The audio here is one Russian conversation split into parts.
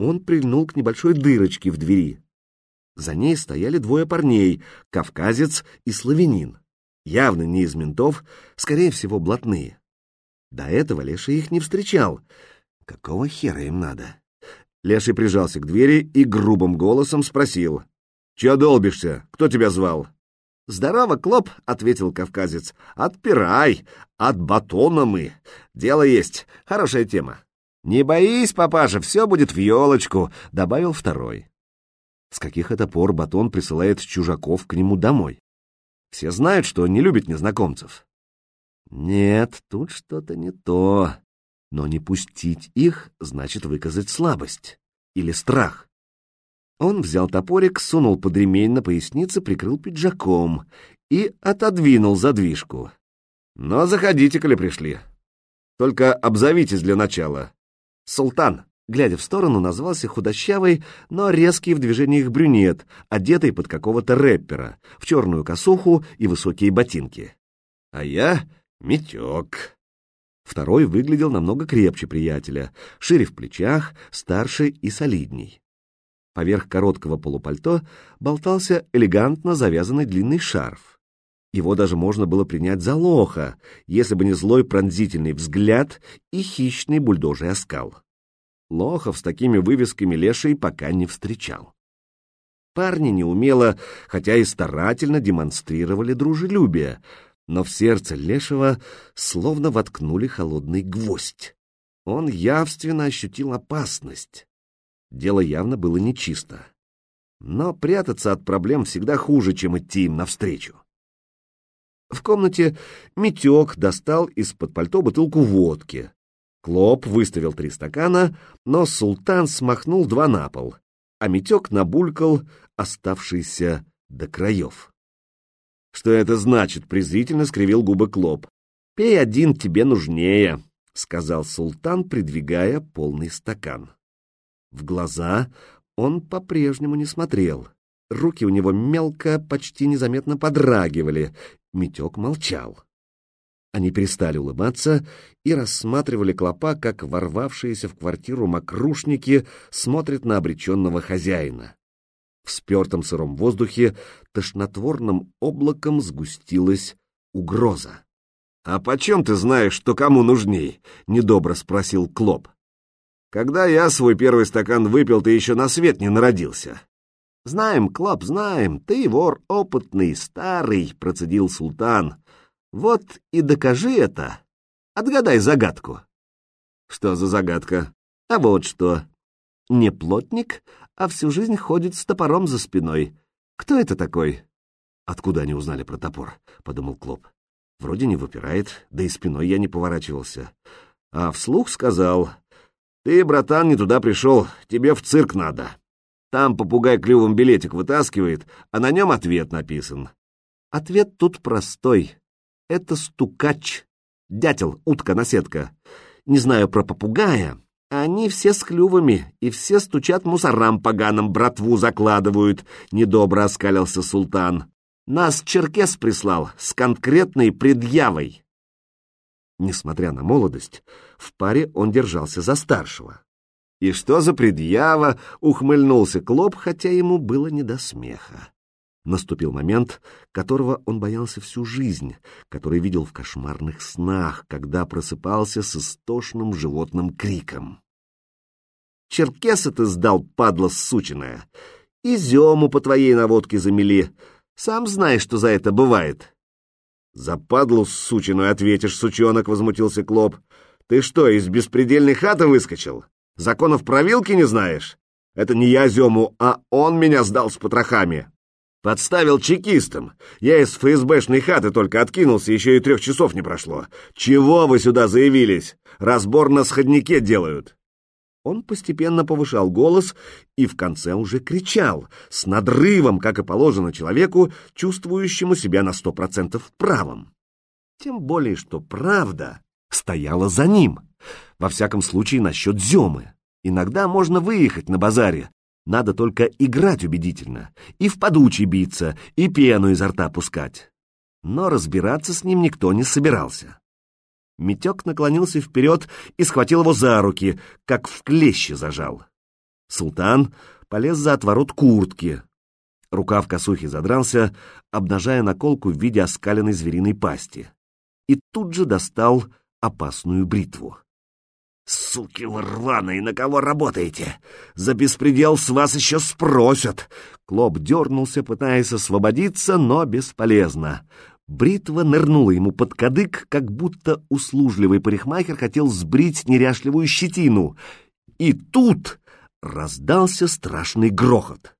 он прильнул к небольшой дырочке в двери. За ней стояли двое парней, кавказец и славянин. Явно не из ментов, скорее всего, блатные. До этого Леша их не встречал. Какого хера им надо? Леший прижался к двери и грубым голосом спросил. «Чё долбишься? Кто тебя звал?» «Здорово, Клоп», — ответил кавказец. «Отпирай! От батона мы. Дело есть. Хорошая тема». «Не боись, папаша, все будет в елочку», — добавил второй. С каких это пор батон присылает чужаков к нему домой? Все знают, что он не любит незнакомцев. Нет, тут что-то не то. Но не пустить их значит выказать слабость или страх. Он взял топорик, сунул под ремень на пояснице, прикрыл пиджаком и отодвинул задвижку. «Но заходите, коли пришли. Только обзовитесь для начала. Султан!» Глядя в сторону, назвался худощавый, но резкий в движениях брюнет, одетый под какого-то рэпера, в черную косуху и высокие ботинки. А я — Митек. Второй выглядел намного крепче приятеля, шире в плечах, старше и солидней. Поверх короткого полупальто болтался элегантно завязанный длинный шарф. Его даже можно было принять за лоха, если бы не злой пронзительный взгляд и хищный бульдожий оскал. Лохов с такими вывесками леший пока не встречал. Парни неумело, хотя и старательно демонстрировали дружелюбие, но в сердце Лешего словно воткнули холодный гвоздь. Он явственно ощутил опасность. Дело явно было нечисто. Но прятаться от проблем всегда хуже, чем идти им навстречу. В комнате Митек достал из-под пальто бутылку водки. Клоп выставил три стакана, но султан смахнул два на пол, а Митек набулькал оставшийся до краев. Что это значит? презрительно скривил губы Клоп. Пей один, тебе нужнее, сказал султан, придвигая полный стакан. В глаза он по-прежнему не смотрел. Руки у него мелко, почти незаметно подрагивали. Митек молчал. Они перестали улыбаться и рассматривали клопа, как ворвавшиеся в квартиру мокрушники смотрят на обреченного хозяина. В спертом сыром воздухе тошнотворным облаком сгустилась угроза. — А почем ты знаешь, что кому нужней? — недобро спросил Клоп. — Когда я свой первый стакан выпил, ты еще на свет не народился. — Знаем, Клоп, знаем, ты вор опытный, старый, — процедил султан. — Вот и докажи это. Отгадай загадку. — Что за загадка? — А вот что. Не плотник, а всю жизнь ходит с топором за спиной. Кто это такой? Откуда они узнали про топор? Подумал Клоп. Вроде не выпирает, да и спиной я не поворачивался. А вслух сказал, «Ты, братан, не туда пришел, тебе в цирк надо. Там попугай клювом билетик вытаскивает, а на нем ответ написан». Ответ тут простой. Это стукач. Дятел, утка-наседка. Не знаю про попугая, они все с клювами, и все стучат мусорам поганым, братву закладывают, — недобро оскалился султан. Нас черкес прислал с конкретной предъявой. Несмотря на молодость, в паре он держался за старшего. «И что за предъява?» — ухмыльнулся Клоп, хотя ему было не до смеха. Наступил момент, которого он боялся всю жизнь, который видел в кошмарных снах, когда просыпался с истошным животным криком. «Черкеса ты сдал, падла сучиная! Изему по твоей наводке замели! Сам знаешь, что за это бывает!» «За падлу сучиную ответишь, сучонок!» — возмутился Клоп. «Ты что, из беспредельной хаты выскочил? Законов провилки не знаешь? Это не я Зему, а он меня сдал с потрохами!» Подставил чекистам. Я из ФСБшной хаты только откинулся, еще и трех часов не прошло. Чего вы сюда заявились? Разбор на сходнике делают. Он постепенно повышал голос и в конце уже кричал, с надрывом, как и положено человеку, чувствующему себя на сто процентов правым. Тем более, что правда стояла за ним. Во всяком случае, насчет Земы. Иногда можно выехать на базаре, надо только играть убедительно, и в подучий биться, и пену изо рта пускать. Но разбираться с ним никто не собирался. Митек наклонился вперед и схватил его за руки, как в клещи зажал. Султан полез за отворот куртки. Рукав косухи задрался, обнажая наколку в виде оскаленной звериной пасти. И тут же достал опасную бритву. «Суки вы рваные, на кого работаете? За беспредел с вас еще спросят!» Клоп дернулся, пытаясь освободиться, но бесполезно. Бритва нырнула ему под кадык, как будто услужливый парикмахер хотел сбрить неряшливую щетину. И тут раздался страшный грохот.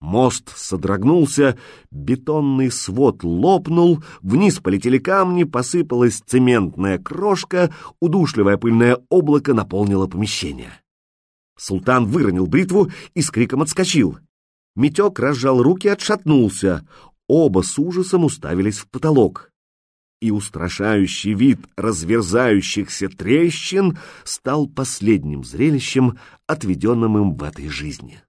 Мост содрогнулся, бетонный свод лопнул, вниз полетели камни, посыпалась цементная крошка, удушливое пыльное облако наполнило помещение. Султан выронил бритву и с криком отскочил. Митек разжал руки и отшатнулся. Оба с ужасом уставились в потолок. И устрашающий вид разверзающихся трещин стал последним зрелищем, отведенным им в этой жизни.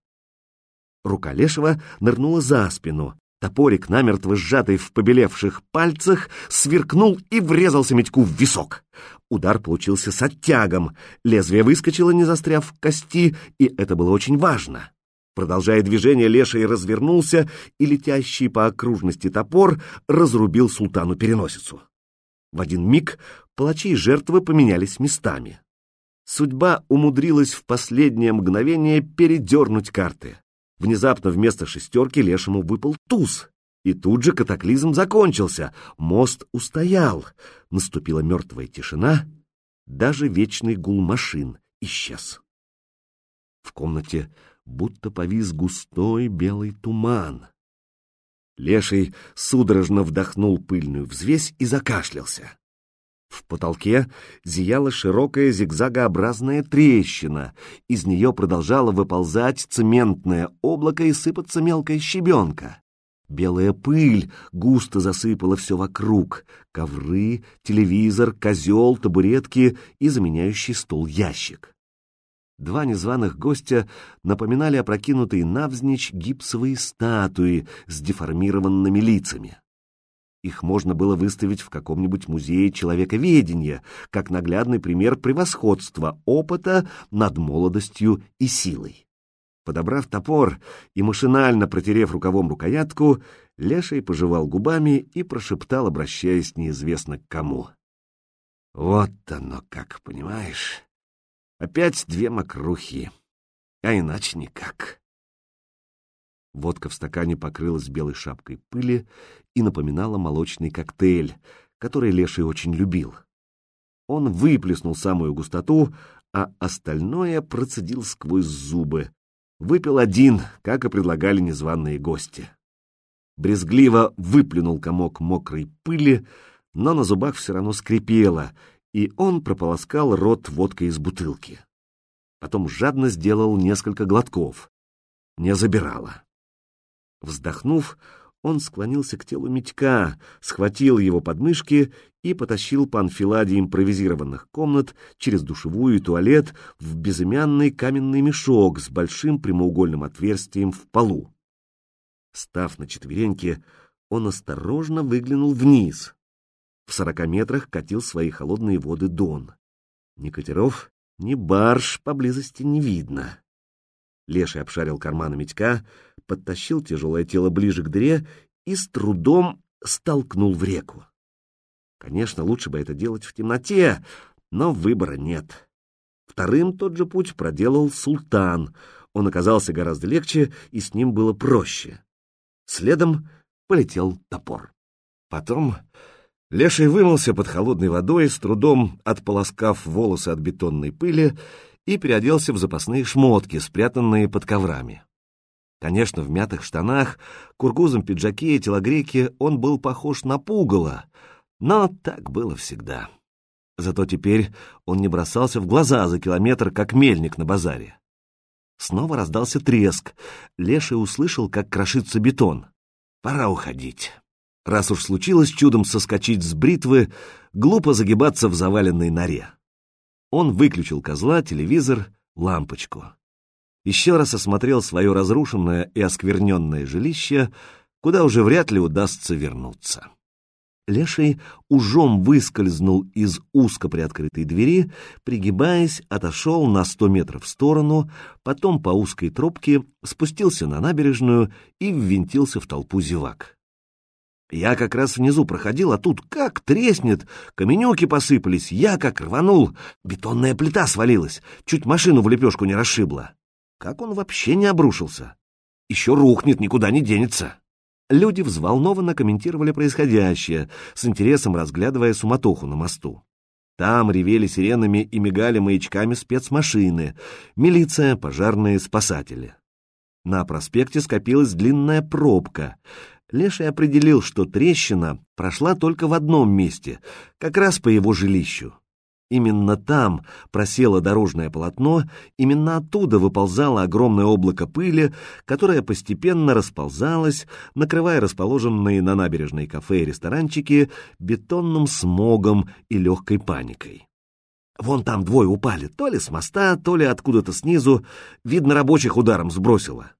Рука Лешего нырнула за спину. Топорик, намертво сжатый в побелевших пальцах, сверкнул и врезался Митьку в висок. Удар получился с оттягом. Лезвие выскочило, не застряв в кости, и это было очень важно. Продолжая движение, Леший развернулся, и летящий по окружности топор разрубил султану переносицу. В один миг палачи и жертвы поменялись местами. Судьба умудрилась в последнее мгновение передернуть карты. Внезапно вместо шестерки лешему выпал туз. И тут же катаклизм закончился. Мост устоял. Наступила мертвая тишина. Даже вечный гул машин исчез. В комнате будто повис густой белый туман. Леший судорожно вдохнул пыльную взвесь и закашлялся. В потолке зияла широкая зигзагообразная трещина, из нее продолжало выползать цементное облако и сыпаться мелкая щебенка. Белая пыль густо засыпала все вокруг — ковры, телевизор, козел, табуретки и заменяющий стол ящик. Два незваных гостя напоминали опрокинутые навзничь гипсовые статуи с деформированными лицами. Их можно было выставить в каком-нибудь музее человековедения, как наглядный пример превосходства опыта над молодостью и силой. Подобрав топор и машинально протерев рукавом рукоятку, Леший пожевал губами и прошептал, обращаясь неизвестно к кому. «Вот оно как, понимаешь? Опять две мокрухи, а иначе никак». Водка в стакане покрылась белой шапкой пыли и напоминала молочный коктейль, который Леший очень любил. Он выплеснул самую густоту, а остальное процедил сквозь зубы. Выпил один, как и предлагали незваные гости. Брезгливо выплюнул комок мокрой пыли, но на зубах все равно скрипело, и он прополоскал рот водкой из бутылки. Потом жадно сделал несколько глотков. Не забирало. Вздохнув, он склонился к телу Митька, схватил его подмышки и потащил по анфиладе импровизированных комнат через душевую и туалет в безымянный каменный мешок с большим прямоугольным отверстием в полу. Став на четвереньки, он осторожно выглянул вниз. В сорока метрах катил свои холодные воды Дон. Ни катеров, ни барж поблизости не видно. Леший обшарил карманы Митька, подтащил тяжелое тело ближе к дыре и с трудом столкнул в реку. Конечно, лучше бы это делать в темноте, но выбора нет. Вторым тот же путь проделал султан. Он оказался гораздо легче, и с ним было проще. Следом полетел топор. Потом Леший вымылся под холодной водой, с трудом отполоскав волосы от бетонной пыли, и переоделся в запасные шмотки, спрятанные под коврами. Конечно, в мятых штанах, кургузом пиджаке и телогреке он был похож на пугало, но так было всегда. Зато теперь он не бросался в глаза за километр, как мельник на базаре. Снова раздался треск. Леший услышал, как крошится бетон. Пора уходить. Раз уж случилось чудом соскочить с бритвы, глупо загибаться в заваленной норе. Он выключил козла, телевизор, лампочку. Еще раз осмотрел свое разрушенное и оскверненное жилище, куда уже вряд ли удастся вернуться. Леший ужом выскользнул из узко приоткрытой двери, пригибаясь, отошел на сто метров в сторону, потом по узкой тропке спустился на набережную и ввинтился в толпу зевак. Я как раз внизу проходил, а тут как треснет, каменюки посыпались, я как рванул, бетонная плита свалилась, чуть машину в лепешку не расшибла. Как он вообще не обрушился? Еще рухнет, никуда не денется. Люди взволнованно комментировали происходящее, с интересом разглядывая суматоху на мосту. Там ревели сиренами и мигали маячками спецмашины, милиция, пожарные, спасатели. На проспекте скопилась длинная пробка. Леший определил, что трещина прошла только в одном месте, как раз по его жилищу. Именно там просело дорожное полотно, именно оттуда выползало огромное облако пыли, которое постепенно расползалось, накрывая расположенные на набережной кафе и ресторанчики бетонным смогом и легкой паникой. Вон там двое упали, то ли с моста, то ли откуда-то снизу, видно, рабочих ударом сбросило.